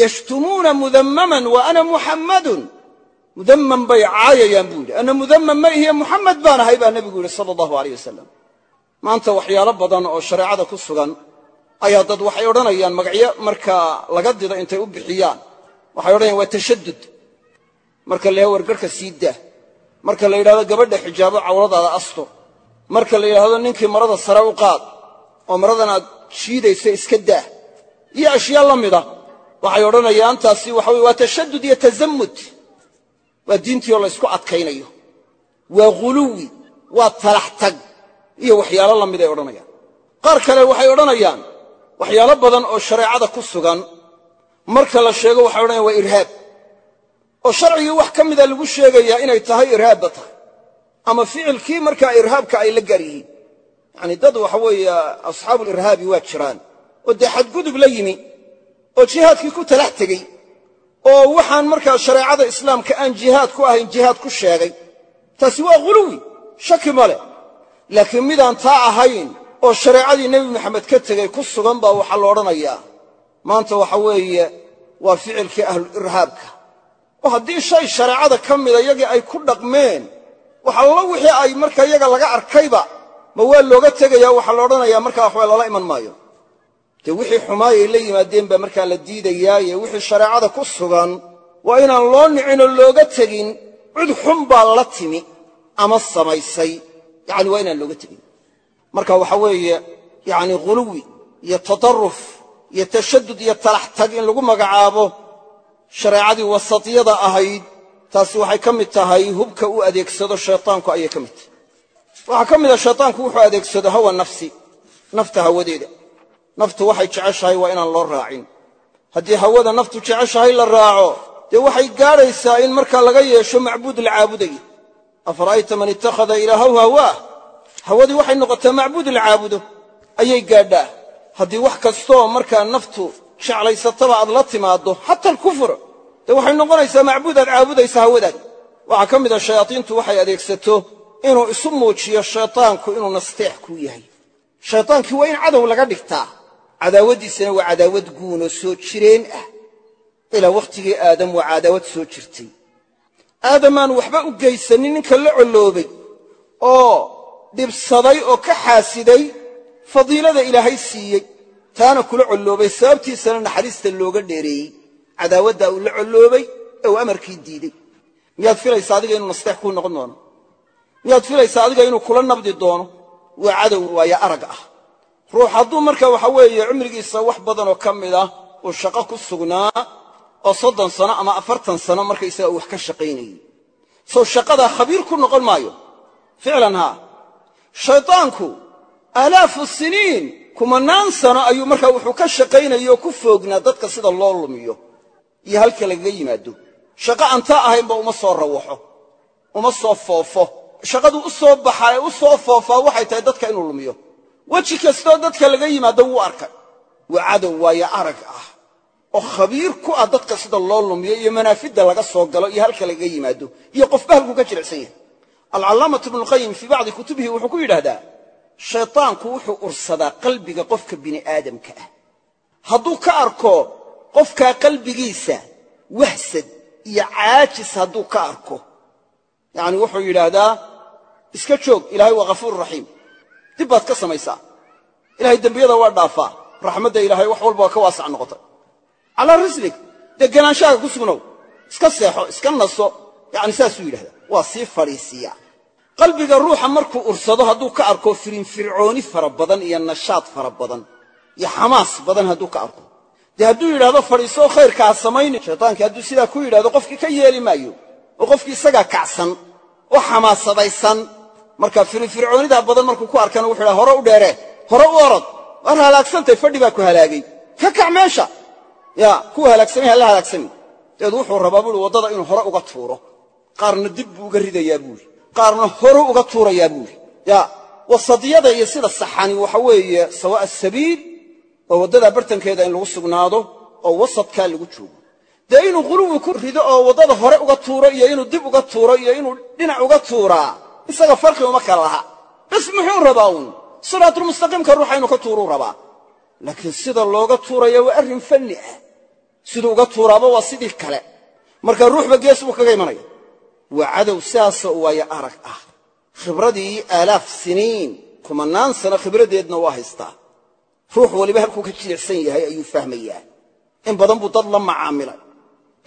Yashtumuuna mudammaman wa ana muxammadun mudammam bay caayayaan buu yidhi. Anna mudammam ma ihiye muxamed baan ahay baa nebigu yidhi sala allahu alayh wasalam maanta waxyaalo badan oo shareecada ku sugan ayaa dad waxay odhanayaan magacyo markaa laga dido intay u bixiyaan. Waxay odhanayaan waa tashadud marka yidhahdo wargarhka sii daa marka la yidhahdo gabadha xijaabo cawradaada astur marka la yidhaahdo ninkii marada sare u qaad oo maradan aad jiidaysa iska daa iyo ashyaa la mida waxay odhanayaan taasi waxa weye waa tashadud iyo tazammud waa diintii oo laysku adkaynayo waa ghuluwi waa talax tag iyo waxyaalo la mid ay odhanayaan. Qaar kale waxay odhanayaan waxyaalo badan oo shareecada ku sugan marka la sheego waxay odhanayan waa irhaab oo sharcigii wax ka mida lagu sheegayaa inay tahay irhaabba tahay. Ama ficilkii markaa irhaabka ay la gaar yihiin yacani dad waxa weeye asxaabuulirhaabi waa jiraan. Oo dee xadgudub la yimi. Oo jihaadkii ku talax tegey. Oo waxaan markaa shareecada islaamka aan jihaad ku ahayn jihaad ku sheegay. Taasi waa ghuluwi shaki ma leh. Laakiin midaan taa ahayn oo shareecadii nebi maxamed ka tegey ku sugan baa waxaa la odhanayaa. Maanta waxa weeye waa ficilkii ahlulirhaabka oo haddii shay shareecada ka mida yagii ay ku dhaqmeen waxallo wixii ay marka yaga laga arkayba ma waa looga tegaya waxaa la odhanayaa markaa waxba lala iman maayo. Dee wixii xumaayay la yimaadeen baa markaa la diidayaaye wixii shareecada ku sugan waa inaan loo nicin oo looga tegin cid xun baa la timi ama samaysay. Yacani waa inaan looga tegin. Marka waxa weeye yacni ghuluwi iyo tadarruf iyo tashadud iyo talax tag in lagu magacaabo shareecadii wasatiyada ahayd taasi waxay ka mid tahay hubka u adeegsado shaytaanku ayay ka mid tahay. Waxaa ka mid a shaytaanku wuxuu adeegsado hawa nafsi nafta hawadeeda. Naftu waxay jeceshahay waa inaan loo raacin. Haddii hawada naftu jeceshahay la raaco dee waxay gaadhaysaa in markaa laga yeesho macbuud la caabudayo afara'ayta man ittakhada ilaahahu hawaah hawadii waxay noqotaa macbuud la caabudo ayay gaadhaa. Haddii wax kastooo markaa naftu jeclaysataba aad la timaaddo xata alkufr. Dee waxay noqonaysaa macbuud aad caabudaysa hawadaad. Waxaa ka mid a shayaadiintu waxay adeegsato inuu isu muujiyo shaytaanku inuu nasteex kuu yahay. Shaytaankii waa in cadow laga dhigtaa. Cadaawaddiisana waa cadaawad guun oo soo jireen ah. Ilaa wakhtigii aadam waa cadaawad soo jirtay. Aadamaan waxba u geysanin ninka la colloobay oo dhibsaday oo ka xaasiday fadiilada ilaahay siiyey taana kula colloobay sababtiisana naxariista looga dheereeyey. Cadaawaddaa uu la colloobay ee uu amarkii diidey miyaad filaysaa adiga inuu nasteex kuu noqon doono? Miyaad filaysaa adiga inuu kula nabdi doono? Waa cadow waaya arag ah. Ruux hadduu marka waxa weeye cumrigiisa wax badanoo ka mid ah uu shaqo ku sugnaa oo soddon sano ama afartan sano markaysaga uu wax ka shaqaynayey. Sow shaqadaa khabiir ku noqon maayo. Ficlan haa. Shaydaanku aalaafu siniin kumannaan sano ayuu markaa wuxuu ka shaqaynayay oo ku foognaa dadka sida loo lumiyo iyo halka lagaga yimaado. Shaqo antaa ahaynba uma soo rawaxo uma soo foofo. Shaqadu u soo baxaa ee u soo foofaa waxay tahay dadka inuu lumiyo. Weji kastoo dadka laga yimaado wuu arkay waa cadow waayo arag ah oo khabiir ku ah dadka sida loo lumiyo iyo manaafidda laga soo galo iyo halka lagaga yimaado iyo qofba halkuu ka jilicsan yahay. Alcallaamatu ibnulqayim fii bacdi kutubihi wuxuu ku yidhaahdaa shaytaanku wuxuu ursadaa qalbiga qofka bini aadamka ah. Hadduu ka arko qofkaa qalbigiisa wahsad iyo caajis hadduu ka arko yacni wuxuu yidhaahdaa iska joog ilaahay waa ghafuur raxiim. Dib baad ka samaysaa. Ilahay dembiyada waa dhaafaa. Raxmadda ilaahay wax walba waa ka waasac noqotay. Calaa rislig dee ganaanshahaga ku sugnow. Iska seexo iska naso yacni saasuu yidhahdaa waa sii fadhiisiiyaa qalbiga ruuxa markuu ursado hadduu ka arko firinfircooni fara badan iyo nashaad fara badan iyo xamaas badan hadduu ka arko. Dee hadduu yidhahdo fadhiisoo khayrka ha samaynin shaytaankii hadduu sidaa ku yidhahdo qofkii ka yeeli maayo oo qofkii isagaa kacsan oo xamaasadaysan marka firinfircoonidaa badan markuu ku arkana wuxuu idhaha hore u dheeree hore u orod waar halaagsantahy fadhi baa ku halaagay. Ka kac meesha. Ya kuwa halaagsamay hala halaagsami. Dabeed wuxuu rabaa buui waddada inuu hore uga tuuro qaarna dib buu uga ridayaa buuri qaarna horu uga tuurayaa buuri ya wasadiyada iyo sida saxani waxa weeye sawaa'a sabiil oo waddadaa bartankeeda in lagu sugnaado oo wasadkaa lagu joogo. Dee inuu quluwi ku rido oo waddada hore uga tuuro iyo inuu dib uga tuuro iyo inuu dhinac uga tuuraa isaga farqi uma kala laha. Bas muxuu rabaa uun? Siraatulmustaqiimka ruuxa inuu ka tuuruu rabaa. Laakiin sida looga tuuraya waa arrin fanni ah. Siduu uga tuuraaba waa sidii kale. Marka ruuxba gees buu kaga imanaya waa cadow sidaasoo waayo arag ah. Khibradii aalaaf siniin kumannaan sano khibradeedna waa haystaa. Ruux waliba halkuu ka jilicsan yahay ayuu fahmayaa. In badan buu dad la macaamilay.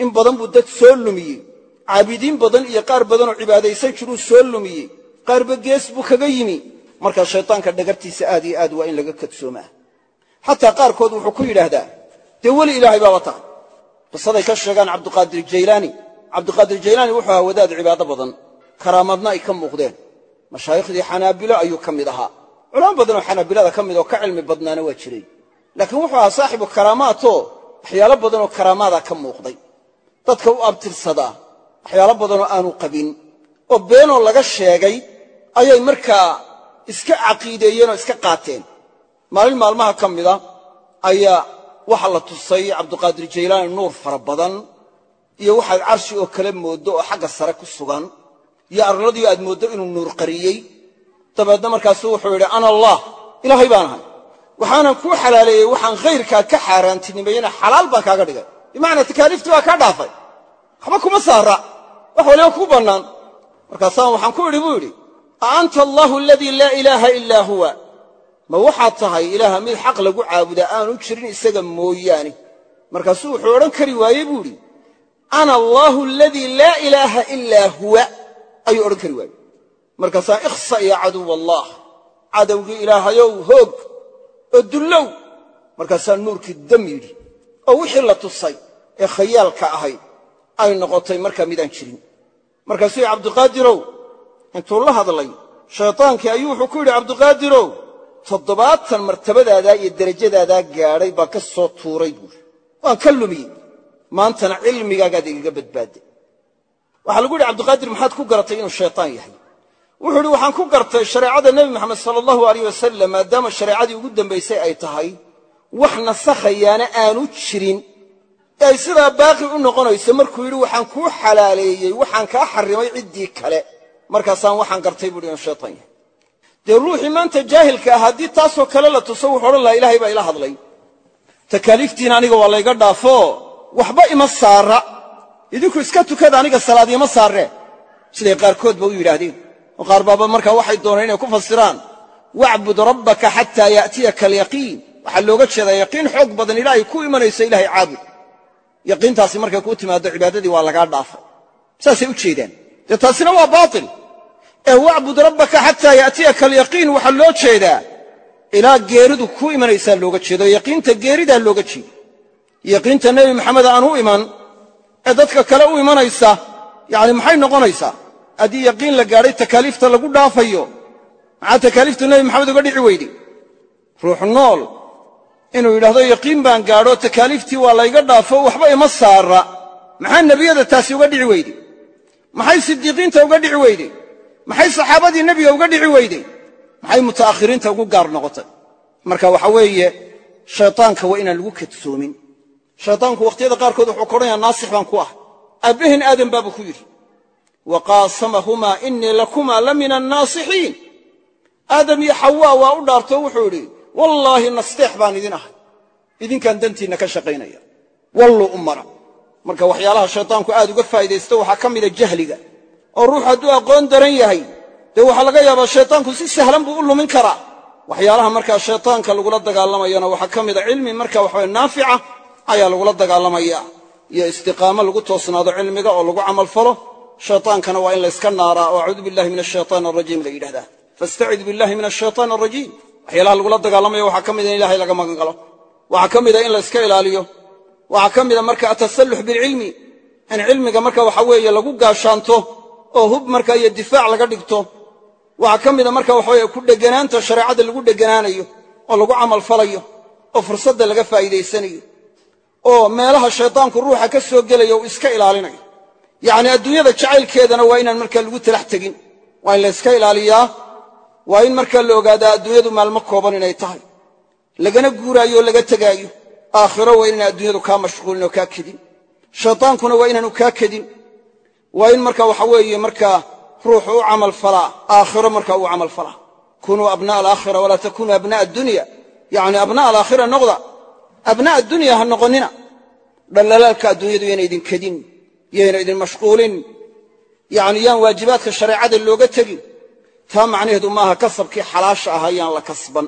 In badan buu dad soo lumiyey. Caabidiin badan iyo qaar badanoo cibaadaysan jiruu soo lumiyey. Qaarba gees buu kaga yimi. Markaa shaytaanka dhagartiisa aad iyo aad waa in laga kadsoomaa. Xataa qaarkood wuxuu ku yidhaahdaa dee weli ilaahay baaba tahay qisaday ka sheegaan cabduqaadir jaylaani cabduqaadir jaylaani wuxuu ahaa wadaad cibaado badan. Karaamadna ay ka muuqdeen. Mashaayikhdii xanaabilo ayuu ka mid ahaa. Culamo badanoo xanaabilada ka mid oo ka cilmi badnaana waa jiray. Laakiin wuxuu ahaa saaxibu karaamaatoo waxyaalo badanoo karaamaada ka muuqday. Dadka u abtirsadaa waxyaalo badanoo aanu qabin oo beenoo laga sheegay ayay markaa iska caqiideeyeen oo iska qaateen. Maalin maalmaha ka mida ayaa waxa la tusay cabduqaadir jaylaani nuur fara badan iyo waxaad carshi oo kale mooddo oo xagga sare ku sugan. Iyo arladii aad mooddo inuu nuur qariyey. Dabeedna markaasu wuxuu yidhi ana allah ilaahay baan ahay. Waxaanan kuu xalaaleeyey waxaan khayrkaa ka xaaraantinimeeyena xalaal baan kaaga dhigay. Bimacnaa takaaliiftii waa kaa dhaafay. Waxba kuma saara. Wax waliba kuu bannaan. Markaasaan waxaan ku idhi buu yidhi a anta allaahu aladii laa ilaaha ilaa huwa. Ma waxaad tahay ilaaha mid xaq lagu caabudaa aanu jirin isaga mooyaane. Markaasuu wuxuu odhan kari waayey buu idhi ana allaahu aladii laa ilaaha ilaa huwa ayuu odhan kari waayey. Markaasaa ikhsa ya caduw allah cadowgii ilaahayow hoog oo dullow. Markaasaa nuurkii dam yidhi oo wixii la tusay ee khayaalka ahayd ay noqotay markaa midaan jirin. Markaasuu cabdiqaadirow intuu la hadlay shaytaankii ayuu wuxuu ku yidhi cabdiqaadirow toddobaatan martabadaadaa iyo derajadaadaa gaadhay baan ka soo tuuray buuri waan ka lumiyey maantana cilmigaagaad igaga badbaadday waxaa lagu yidhi cabdiqaadir maxaad ku garatay inuu shaytaan yahay? Wuxuu idhi waxaan ku gartay shareecada nebi moxamed sala allahu aleyh wasalam maadaama shareecadii ugu dambaysay ay tahay wax nasakhayaana aanu jirin. Ee ay sidaa baaqi u noqonayso markuu yidhi waxaan kuu xalaaleeyey waxaan kaa xarrimay ciddii kale. Markaasaan waxaan gartay buuhi inuu shaytaan yahay. Dee ruuxii maanta jaahilka ah haddii taasoo kale la tuso wuxuu odhan lahaa ilaahay baa ila hadlay. Takaaliiftiina aniga waa layga dhaafo waxba ima saara. Idinku iska tukada aniga salaad ima saarree siday qaarkoodba u yidhaahdeen. Oo qaar baaba markaa waxay dooneen inay ku fasiraan wacbud rabbaka xataa ya'tiyaka alyaqiin. Waxaa looga jeedaa yaqiin xoog badan ilaa ay ku imanayso ilaahay caabud yaqiintaasi markay kuu timaaddo cibaadadii waa lagaa dhaafay. Saasay u jeedaan. Dee taasina waa baatil. Ee wacbud rabbaka xataa ya'tiyaka alyaqiin. Waxaa loo jeedaa. Ilaa geeridu kuu imanaysaa looga jeedo. Yaqiinta geeridaa looga jeedo yaqiinta nebi maxamed aan u iman ee dadka kale u imanaysa yacni maxay noqonaysaa haddii yaqiin la gaadhay takaaliifta lagu dhaafayo maxaa takaaliiftu nebi maxamed uga dhici weyday ruux nool. Inuu yidhaahdo yaqiin baan gaadho takaaliiftii waa layga dhaafo waxba ima saara. Maxaa nebiyada taasi uga dhici weyday maxay sidiiqiinta uga dhici weyday maxay saxaabadii nebiga uga dhici weyday maxay muta'akhiriinta ugu gaar noqotay? Marka waxa weeye shaytaanka waa inaan lagu kadsoomin shaytaanku wakhtiyada qaarkood wuxuu kodhanayaa naasix baan ku ah. Aabbahin aadan baabuu ku yidhi wa qaasamahumaa innii lakumaa la min annaasixiin aadam iyo xawaa waa u dhaartoo wuxuu idhi wallaahi nasteex baan idin ahay. Idinkaan dantiinna ka shaqaynaya. Walluu u mara. Marka waxyaalaha shaytaanku aad uga faa'idaysto waxaa ka mida jahliga oo ruux hadduu aqoon daran yahay dee waxaa laga yaabaa shaytaanku si sahlan buu u lumin karaa. Waxyaalaha markaa shaytaanka lagula dagaalamayana waxaa ka mida cilmi marka waxawe naafica ayaa lagula dagaalamaya iyo istiqaamo lagu toosnaado cilmiga oo lagu camalfalo shaytaankana waa in layska naaraa oo acuudu billahi min ashaytaan arajiim la yidhahdaa. Fastacid billahi min ashaytaan arajiim waxyaalaha lagula dagaalamayo waxaa ka mida in ilahay laga magan galo. Waxaa ka mida in layska ilaaliyo. Waxaa ka mida marka atasallux bilcilmi in cilmiga marka waxa weeye lagu gaashaanto oo hub marka iyo difaac laga dhigto. Waxaa ka mida marka waxaweye ku dheganaanta shareecada lagu dheganaanayo oo lagu camalfalayo oo fursadda laga faa'iidaysanayo oo meelaha shaydaanku ruuxa ka soo gelaya uu iska ilaalinayo yacni adduunyada jacaylkeedana waa inaan markaa lagu talax tegin. Waa in la yska ilaaliyaa waa in markaa la ogaadaa adduunyadu maalmo kooban inay tahay. Lagana guuraayo oo laga tegaayo aakhiro waa inaan adduunyadu kaa mashquulin oo kaa kedin. Shaytaankuna waa inaanu kaa kedin. Waa in marka waxa weeye markaa ruuxu u camalfalaa aakhiro markaa uu camalfalaa kunuu abna'a alaakhira walaa takunuu abna'a addunya. Yacni abna'a alaakhira noqda abna'a addunya ha noqonnina dhallalaalka adduunyadu yayna idin kedin yayna idin mashquulin yacni yaan waajibaadka shareecada looga tegin taa macnaheedu maaha kasabkii xalaasha ah ayaan la kasban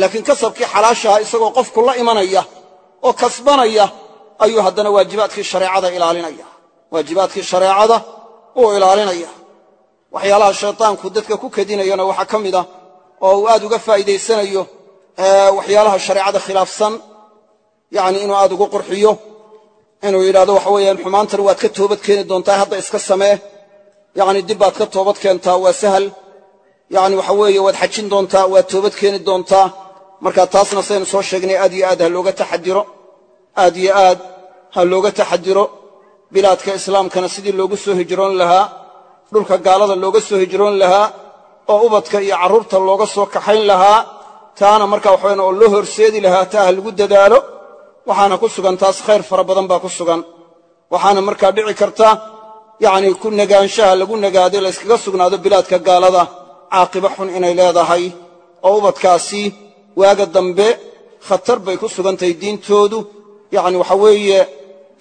laakiin kasabkii xalaasha ah isagoo qofku la imanaya oo kasbanaya ayuu haddana waajibaadkii shareecada ilaalinaya waajibaadkii shareecada uu ilaalinaya waxyaalaha shaytaanku dadka ku kadinayana waxaa ka mid ah oo uu aad uga faa'iidaysanayo waxyaalaha shareecada khilaafsan yacni inuu aad ugu qurxiyo inuu yidhahdo waxa weeyaan xumaantan waad ka toobad keeni doontaa hadda iska samee. Yacni dib baad ka toobad keentaa waa sahal. Yacni waxa weeye waad xajin doontaa waad toobad keeni doontaa. Marka taasna saynu soo sheegnay aad iyo aad ha looga taxadiro aad iyo aad ha looga taxadiro bilaadka islaamkana sidii loogu soo hijroon lahaa dhulka gaalada looga soo hijroon lahaa oo ubadka iyo carruurta looga soo kaxayn lahaa taana marka waxaweyan oo loo horseedi lahaa taa ha lagu dadaalo waxaana ku sugan taas khayr fara badan baa ku sugan. Waxaana markaa dhici karta yacni ku negaanshaha lagu nagaaday layskaga sugnaado bilaadka gaalada. Caaqiba xun inay leedahay. Oo ubadkaasi waaga dambe khatar bay ku sugantahay diintoodu. Yacni waxa weeye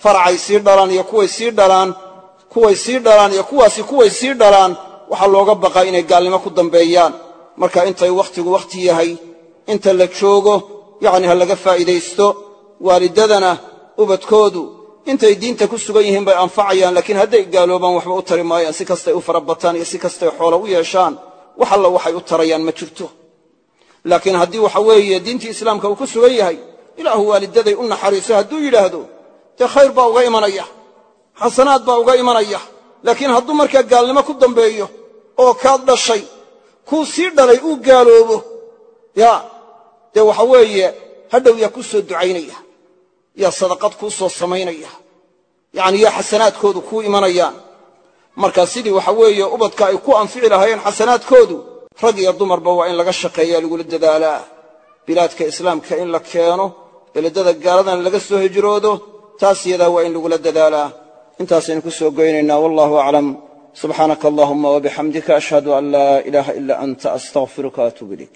faracay sii dhalaan iyo kuway sii dhalaan kuway sii dhalaan iyo kuwaasi kuway sii dhalaan waxaa looga baqaa inay gaalnimo ku dambeeyaan. Marka intay wakhtigu wakhti yahay inta la joogo yacni ha laga faa'iidaysto waalidadana ubadkoodu intay diinta ku sugan yihiin bay anfacayaan laakiin hadday gaaloobaan waxba u tari maayaan si kastay u fara bataan iyo si kastay xoolo u yeeshaan wax alla waxay u tarayaan ma jirto. Laakiin haddii waxa weeye diintii islaamka uu ku sugan yahay ilaahu waalidaday u naxariiso hadduu yidhaahdo dee khayr baa uga imanaya xasanaad baa uga imanaya. Laakiin hadduu markaa gaalnimo ku dambeeyo oo kaad dhashay kuu sii dhalay uu gaaloobo yaa dee waxa weeye hadhow yaa kuu soo ducaynaya yaa sadaqad kuu soo samaynaya. Yacni yaa xasanaadkoodu kuu imanayaan. Marka sidii waxa weeye ubadka ay ku anfici lahaayeen xasanaadkoodu rag iyo dumarba waa in laga shaqeeyaa lagula dadaalaa. Bilaadka islaamka in la keeno beledada gaaladan laga soo hijroodo taas yadaa waa in lagula dadaalaa. Intaasaynu ku soo goynaynaa. Wallahu aclam. Subxaanaka allahuma wabixamdika ashhadu an laa ilaaha ila anta astaqfiruka waatuub ilayk